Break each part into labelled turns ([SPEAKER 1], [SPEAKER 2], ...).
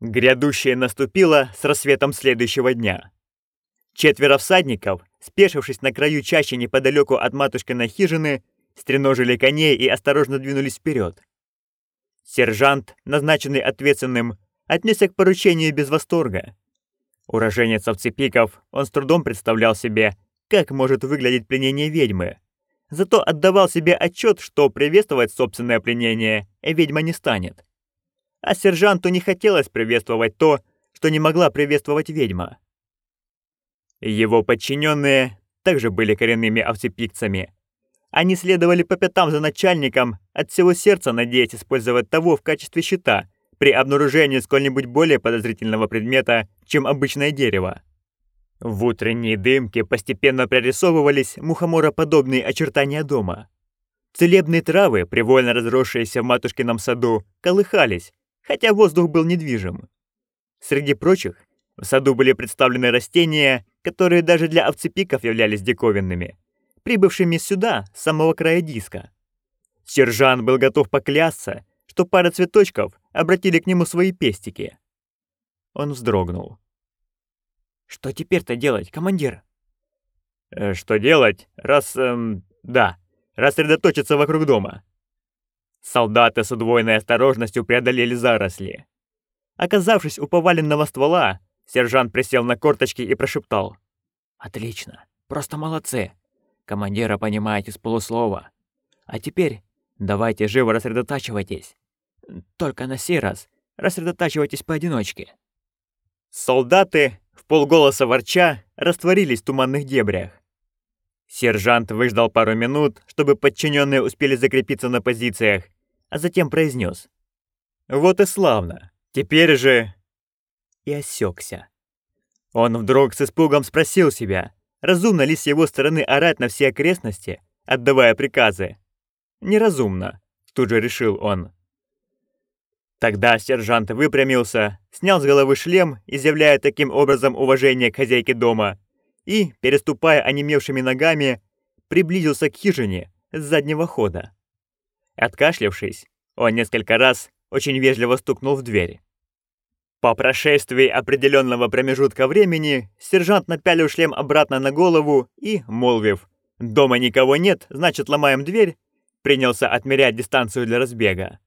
[SPEAKER 1] Грядущее наступило с рассветом следующего дня. Четверо всадников, спешившись на краю чащи неподалеку от матушкиной хижины, стреножили коней и осторожно двинулись вперед. Сержант, назначенный ответственным, отнесся к поручению без восторга. Уроженец овцепиков, он с трудом представлял себе, как может выглядеть пленение ведьмы. Зато отдавал себе отчет, что приветствовать собственное пленение ведьма не станет. А сержанту не хотелось приветствовать то, что не могла приветствовать ведьма. Его подчиненные также были коренными овцепикцами. Они следовали по пятам за начальником, от всего сердца надеясь использовать того в качестве щита при обнаружении сколь-нибудь более подозрительного предмета, чем обычное дерево. В утренней дымке постепенно прорисовывались мухомороподобные очертания дома. Целебные травы, привольно разросшиеся в матушкином саду, колыхались, хотя воздух был недвижим. Среди прочих, в саду были представлены растения, которые даже для овцепиков являлись диковинными, прибывшими сюда с самого края диска. Сержант был готов поклясться, что пара цветочков обратили к нему свои пестики. Он вздрогнул. «Что теперь-то делать, командир?» э, «Что делать, раз... Эм, да, рассредоточиться вокруг дома. Солдаты с удвоенной осторожностью преодолели заросли. Оказавшись у поваленного ствола, сержант присел на корточки и прошептал. «Отлично, просто молодцы. Командира понимаете с полуслова. А теперь давайте живо рассредотачивайтесь. Только на сей раз рассредотачивайтесь поодиночке». Солдаты, в полголоса ворча, растворились в туманных дебрях. Сержант выждал пару минут, чтобы подчиненные успели закрепиться на позициях, а затем произнес: «Вот и славно. Теперь же...» И осекся. Он вдруг с испугом спросил себя, разумно ли с его стороны орать на все окрестности, отдавая приказы. «Неразумно», — тут же решил он. Тогда сержант выпрямился, снял с головы шлем, изъявляя таким образом уважение к хозяйке дома, и, переступая онемевшими ногами, приблизился к хижине с заднего хода. Откашлявшись, он несколько раз очень вежливо стукнул в дверь. По прошествии определенного промежутка времени сержант напялил шлем обратно на голову и, молвив «Дома никого нет, значит, ломаем дверь», принялся отмерять дистанцию для разбега.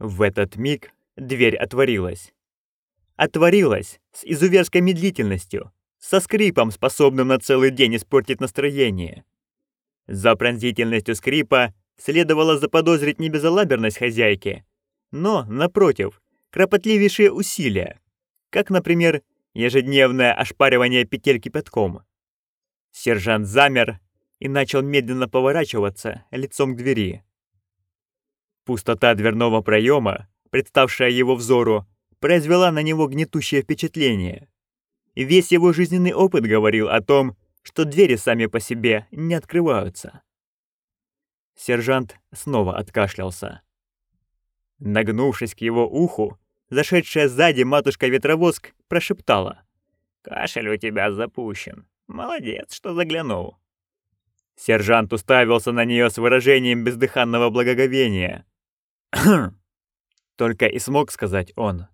[SPEAKER 1] В этот миг дверь отворилась. Отворилась с изуверской медлительностью, со скрипом, способным на целый день испортить настроение. За пронзительностью скрипа следовало заподозрить не безалаберность хозяйки, но, напротив, кропотливейшие усилия, как, например, ежедневное ошпаривание петель кипятком. Сержант замер и начал медленно поворачиваться лицом к двери. Пустота дверного проема, представшая его взору, произвела на него гнетущее впечатление. Весь его жизненный опыт говорил о том, что двери сами по себе не открываются. Сержант снова откашлялся. Нагнувшись к его уху, зашедшая сзади матушка-ветровоск прошептала. «Кашель у тебя запущен. Молодец, что заглянул». Сержант уставился на нее с выражением бездыханного благоговения. «Только и смог сказать он.